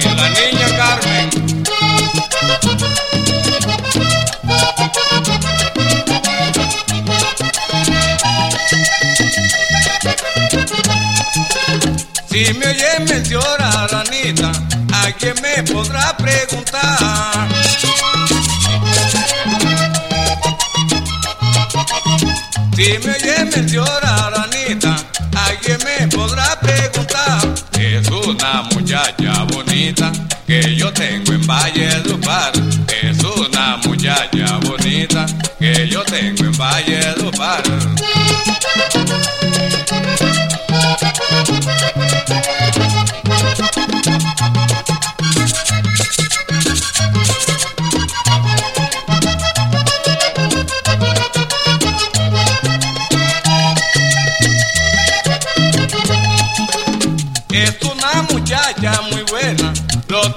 Y la niña Carmen. Si me oye mencionar a Anita, ¿a quién me podrá preguntar? Si me oye mencionar a Anita, una muchacha bonita que yo tengo en Valle Par. Es una muchacha bonita que yo tengo en Valle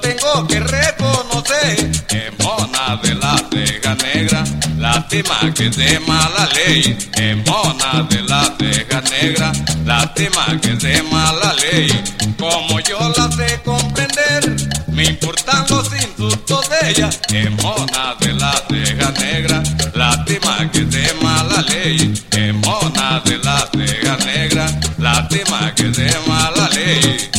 tengo que reconocer. Es mona de la ceja negra, lástima que es de mala ley. Es mona de la ceja negra, lástima que es de mala ley. Como yo la sé comprender, me importan los insultos de ella. Es mona de la ceja negra, lástima que es de mala ley. Es mona de la ceja negra, lástima que es de mala ley.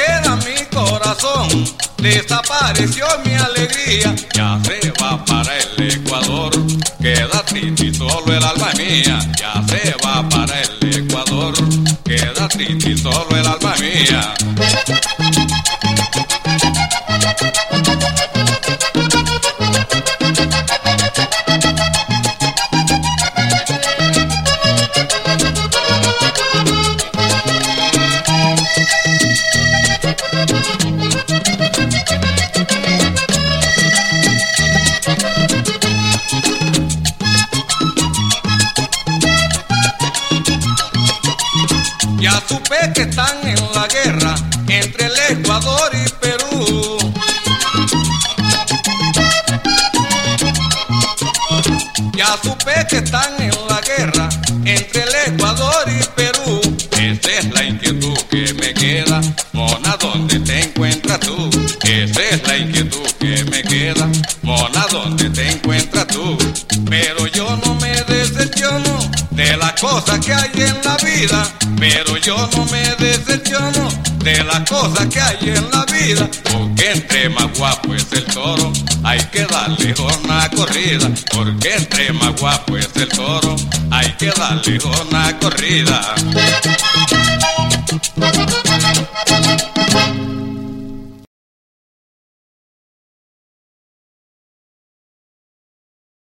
Queda mi corazón, desapareció mi alegría, ya se va para el Ecuador, queda triste solo el alma mía, ya se va para el Ecuador, queda triste solo el alma mía. Ya supe que están en la guerra entre el Ecuador y Perú. Ya supe que están en la guerra entre el Ecuador y Perú. Esa es la inquietud que me queda, mona, ¿dónde te encuentras tú? Esa es la inquietud que me queda, mona, ¿dónde te encuentras tú? Pero yo no me decepciono de las cosas que hay en la vida, pero yo no me decepciono de las cosas que hay en la vida, porque entre más guapo es el toro, hay que darle una corrida, porque entre más guapo es el toro, hay que darle una corrida.